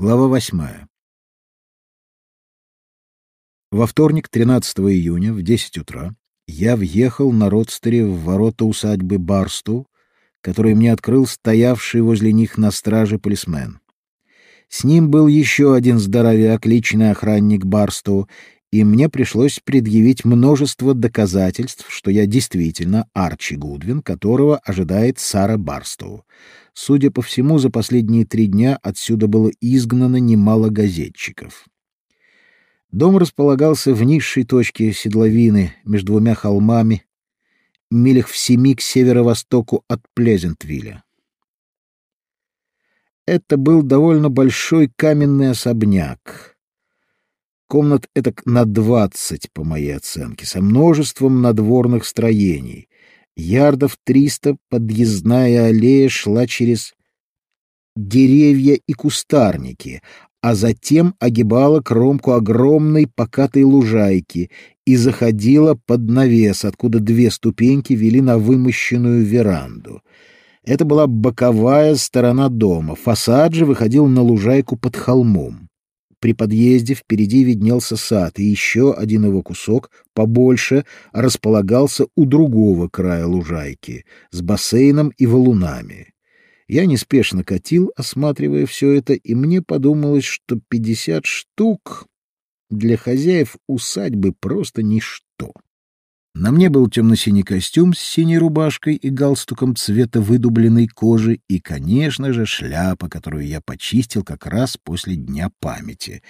Глава восьмая. Во вторник, 13 июня, в 10 утра, я въехал на родстере в ворота усадьбы Барсту, который мне открыл стоявший возле них на страже полисмен. С ним был еще один здоровяк, личный охранник Барсту, и мне пришлось предъявить множество доказательств, что я действительно Арчи Гудвин, которого ожидает Сара Барстоу. Судя по всему, за последние три дня отсюда было изгнано немало газетчиков. Дом располагался в низшей точке седловины между двумя холмами, милях в семи к северо-востоку от Плезентвилля. Это был довольно большой каменный особняк, Комнат это на двадцать, по моей оценке, со множеством надворных строений. Ярдов триста подъездная аллея шла через деревья и кустарники, а затем огибала кромку огромной покатой лужайки и заходила под навес, откуда две ступеньки вели на вымощенную веранду. Это была боковая сторона дома, фасад же выходил на лужайку под холмом. При подъезде впереди виднелся сад, и еще один его кусок, побольше, располагался у другого края лужайки, с бассейном и валунами. Я неспешно катил, осматривая все это, и мне подумалось, что пятьдесят штук для хозяев усадьбы просто ничто. На мне был темно-синий костюм с синей рубашкой и галстуком цвета выдубленной кожи и, конечно же, шляпа, которую я почистил как раз после Дня памяти.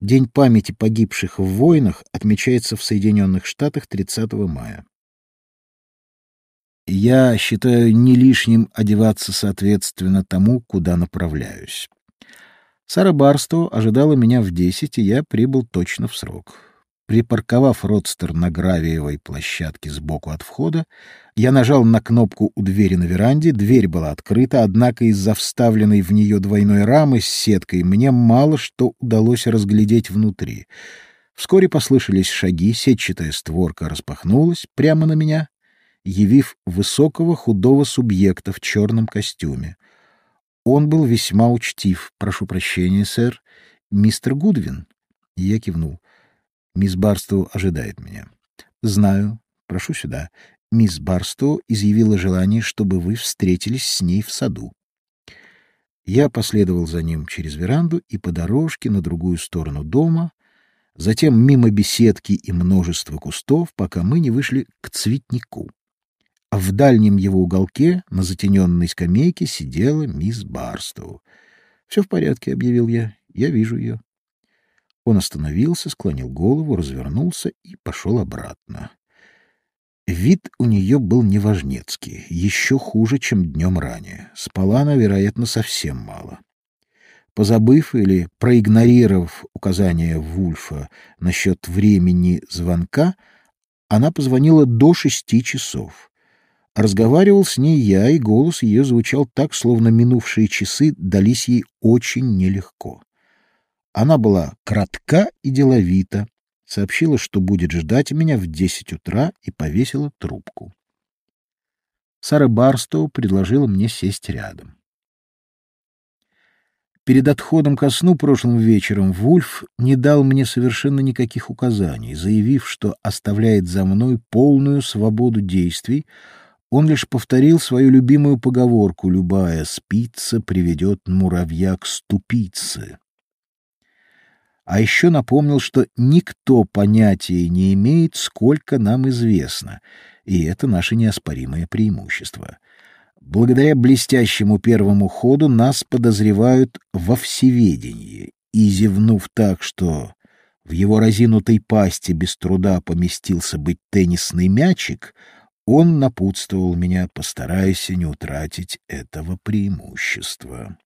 День памяти погибших в войнах отмечается в Соединенных Штатах 30 мая. Я считаю не лишним одеваться соответственно тому, куда направляюсь. Сара Барстоу ожидала меня в десять, и я прибыл точно в срок. Припарковав родстер на гравиевой площадке сбоку от входа, я нажал на кнопку у двери на веранде, дверь была открыта, однако из-за вставленной в нее двойной рамы с сеткой мне мало что удалось разглядеть внутри. Вскоре послышались шаги, сетчатая створка распахнулась прямо на меня, явив высокого худого субъекта в черном костюме. Он был весьма учтив. «Прошу прощения, сэр. Мистер Гудвин?» Я кивнул. Мисс Барстоу ожидает меня. Знаю. Прошу сюда. Мисс Барстоу изъявила желание, чтобы вы встретились с ней в саду. Я последовал за ним через веранду и по дорожке на другую сторону дома, затем мимо беседки и множества кустов, пока мы не вышли к цветнику. А в дальнем его уголке на затененной скамейке сидела мисс Барстоу. «Все в порядке», — объявил я. «Я вижу ее». Он остановился, склонил голову, развернулся и пошел обратно. Вид у нее был неважнецкий, еще хуже, чем днем ранее. Спала она, вероятно, совсем мало. Позабыв или проигнорировав указания Вульфа насчет времени звонка, она позвонила до шести часов. Разговаривал с ней я, и голос ее звучал так, словно минувшие часы дались ей очень нелегко. Она была кратка и деловита, сообщила, что будет ждать меня в десять утра и повесила трубку. Сара Барстоу предложила мне сесть рядом. Перед отходом ко сну прошлым вечером Вульф не дал мне совершенно никаких указаний, заявив, что оставляет за мной полную свободу действий, он лишь повторил свою любимую поговорку «любая спица приведет муравья к ступице» а еще напомнил, что никто понятия не имеет, сколько нам известно, и это наше неоспоримое преимущество. Благодаря блестящему первому ходу нас подозревают во всеведении, и, зевнув так, что в его разинутой пасти без труда поместился быть теннисный мячик, он напутствовал меня, постарайся не утратить этого преимущества.